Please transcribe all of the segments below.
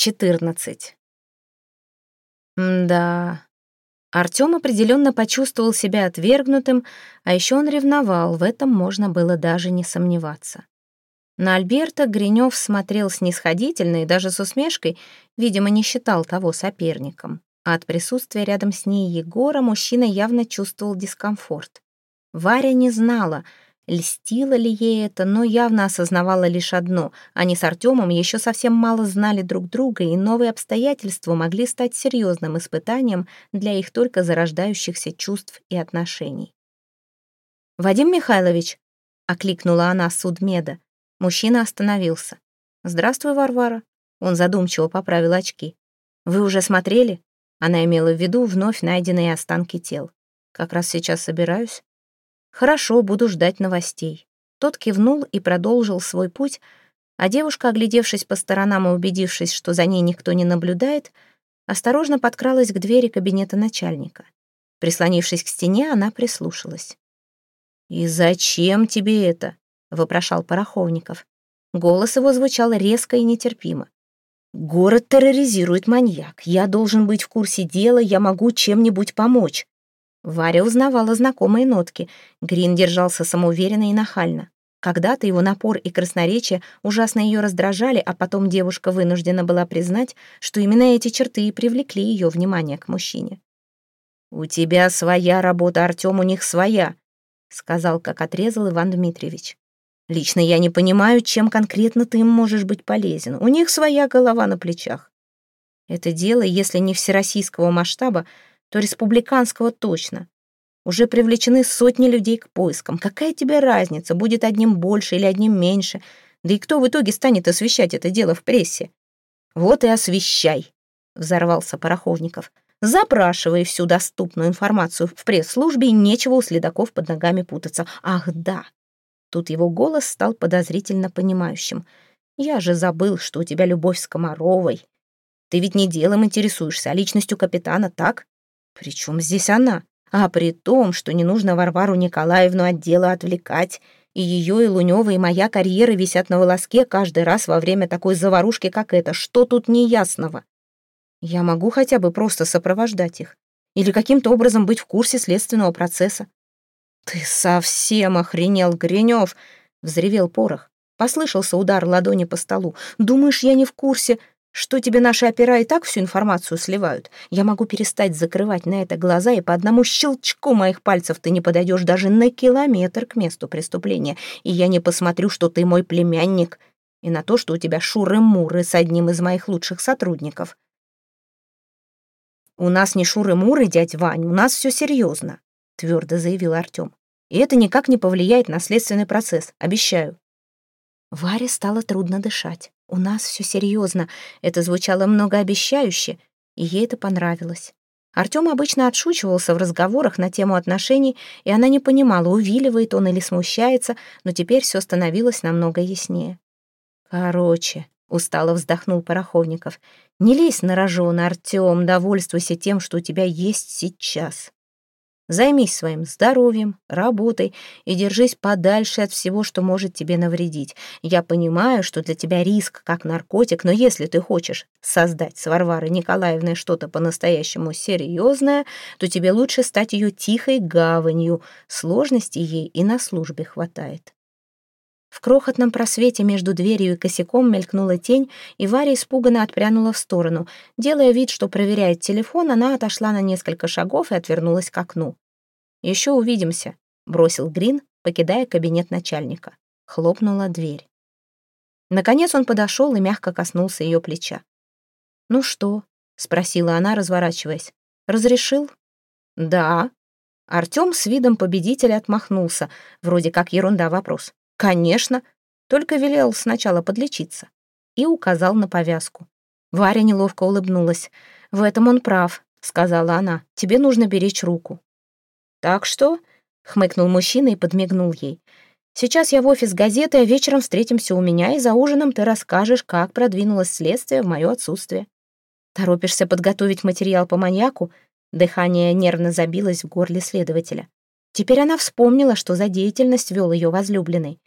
14. Да. Артём определенно почувствовал себя отвергнутым, а еще он ревновал, в этом можно было даже не сомневаться. На Альберта Гринёв смотрел снисходительно и даже с усмешкой, видимо, не считал того соперником. А от присутствия рядом с ней Егора мужчина явно чувствовал дискомфорт. Варя не знала — Льстило ли ей это, но явно осознавала лишь одно. Они с Артемом еще совсем мало знали друг друга, и новые обстоятельства могли стать серьезным испытанием для их только зарождающихся чувств и отношений. «Вадим Михайлович», — окликнула она судмеда. Мужчина остановился. «Здравствуй, Варвара». Он задумчиво поправил очки. «Вы уже смотрели?» Она имела в виду вновь найденные останки тел. «Как раз сейчас собираюсь». «Хорошо, буду ждать новостей». Тот кивнул и продолжил свой путь, а девушка, оглядевшись по сторонам и убедившись, что за ней никто не наблюдает, осторожно подкралась к двери кабинета начальника. Прислонившись к стене, она прислушалась. «И зачем тебе это?» — вопрошал Пороховников. Голос его звучал резко и нетерпимо. «Город терроризирует маньяк. Я должен быть в курсе дела, я могу чем-нибудь помочь. Варя узнавала знакомые нотки. Грин держался самоуверенно и нахально. Когда-то его напор и красноречие ужасно ее раздражали, а потом девушка вынуждена была признать, что именно эти черты и привлекли ее внимание к мужчине. «У тебя своя работа, Артем, у них своя», — сказал, как отрезал Иван Дмитриевич. «Лично я не понимаю, чем конкретно ты им можешь быть полезен. У них своя голова на плечах. Это дело, если не всероссийского масштаба, то республиканского точно. Уже привлечены сотни людей к поискам. Какая тебе разница, будет одним больше или одним меньше? Да и кто в итоге станет освещать это дело в прессе? Вот и освещай, взорвался Пороховников. Запрашивай всю доступную информацию в пресс-службе, нечего у следаков под ногами путаться. Ах, да. Тут его голос стал подозрительно понимающим. Я же забыл, что у тебя любовь с Комаровой. Ты ведь не делом интересуешься, а личностью капитана, так? Причем здесь она? А при том, что не нужно Варвару Николаевну от дела отвлекать, и ее, и Лунева, и моя карьера висят на волоске каждый раз во время такой заварушки, как эта. Что тут неясного? Я могу хотя бы просто сопровождать их. Или каким-то образом быть в курсе следственного процесса. «Ты совсем охренел, Гринев!» — взревел порох. Послышался удар ладони по столу. «Думаешь, я не в курсе, что тебе наши опера и так всю информацию сливают? Я могу перестать закрывать на это глаза, и по одному щелчку моих пальцев ты не подойдешь даже на километр к месту преступления, и я не посмотрю, что ты мой племянник, и на то, что у тебя шуры-муры с одним из моих лучших сотрудников. «У нас не шуры-муры, дядь Вань, у нас все серьезно», — твердо заявил Артем. «И это никак не повлияет на следственный процесс, обещаю». Варе стало трудно дышать. «У нас все серьезно». Это звучало многообещающе, и ей это понравилось. Артем обычно отшучивался в разговорах на тему отношений, и она не понимала, увиливает он или смущается, но теперь все становилось намного яснее. «Короче», — устало вздохнул Пороховников, «не лезь на рожон, Артем, довольствуйся тем, что у тебя есть сейчас». Займись своим здоровьем, работой и держись подальше от всего, что может тебе навредить. Я понимаю, что для тебя риск как наркотик, но если ты хочешь создать с Варварой Николаевной что-то по-настоящему серьезное, то тебе лучше стать ее тихой гаванью. Сложностей ей и на службе хватает. В крохотном просвете между дверью и косяком мелькнула тень, и Варя испуганно отпрянула в сторону. Делая вид, что проверяет телефон, она отошла на несколько шагов и отвернулась к окну. «Еще увидимся», — бросил Грин, покидая кабинет начальника. Хлопнула дверь. Наконец он подошел и мягко коснулся ее плеча. «Ну что?» — спросила она, разворачиваясь. «Разрешил?» «Да». Артем с видом победителя отмахнулся. Вроде как ерунда вопрос. «Конечно, только велел сначала подлечиться». И указал на повязку. Варя неловко улыбнулась. «В этом он прав», — сказала она. «Тебе нужно беречь руку». «Так что?» — хмыкнул мужчина и подмигнул ей. «Сейчас я в офис газеты, а вечером встретимся у меня, и за ужином ты расскажешь, как продвинулось следствие в мое отсутствие. Торопишься подготовить материал по маньяку?» Дыхание нервно забилось в горле следователя. Теперь она вспомнила, что за деятельность вел ее возлюбленный.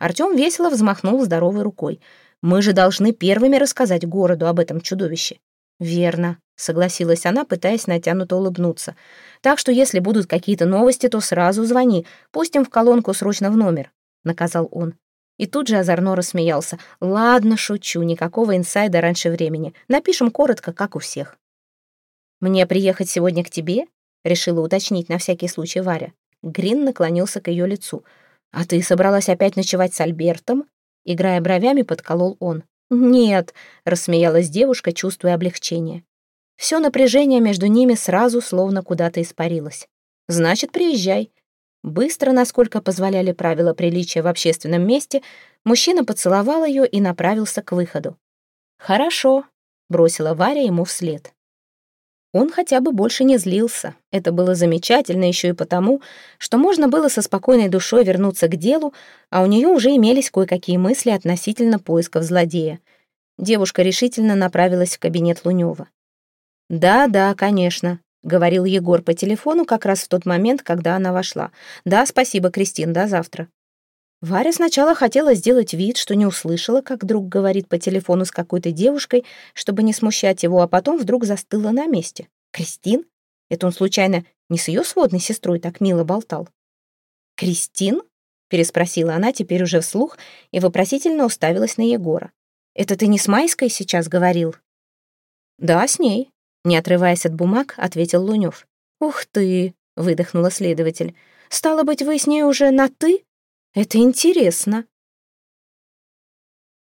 Артем весело взмахнул здоровой рукой. Мы же должны первыми рассказать городу об этом чудовище». «Верно», — согласилась она, пытаясь натянуто улыбнуться. «Так что если будут какие-то новости, то сразу звони. Пустим в колонку срочно в номер», — наказал он. И тут же озорно рассмеялся. «Ладно, шучу, никакого инсайда раньше времени. Напишем коротко, как у всех». «Мне приехать сегодня к тебе?» — решила уточнить на всякий случай Варя. Грин наклонился к ее лицу. «А ты собралась опять ночевать с Альбертом?» Играя бровями, подколол он. «Нет», — рассмеялась девушка, чувствуя облегчение. Все напряжение между ними сразу словно куда-то испарилось. «Значит, приезжай. Быстро, насколько позволяли правила приличия в общественном месте, мужчина поцеловал ее и направился к выходу. «Хорошо», — бросила Варя ему вслед. Он хотя бы больше не злился. Это было замечательно еще и потому, что можно было со спокойной душой вернуться к делу, а у нее уже имелись кое-какие мысли относительно поисков злодея. Девушка решительно направилась в кабинет Лунева. «Да, да, конечно», — говорил Егор по телефону как раз в тот момент, когда она вошла. «Да, спасибо, Кристин, до завтра». Варя сначала хотела сделать вид, что не услышала, как друг говорит по телефону с какой-то девушкой, чтобы не смущать его, а потом вдруг застыла на месте. «Кристин? Это он, случайно, не с ее сводной сестрой так мило болтал?» «Кристин?» — переспросила она теперь уже вслух и вопросительно уставилась на Егора. «Это ты не с Майской сейчас говорил?» «Да, с ней», не отрываясь от бумаг, ответил Лунёв. «Ух ты!» — выдохнула следователь. «Стало быть, вы с ней уже на «ты»?» «Это интересно»,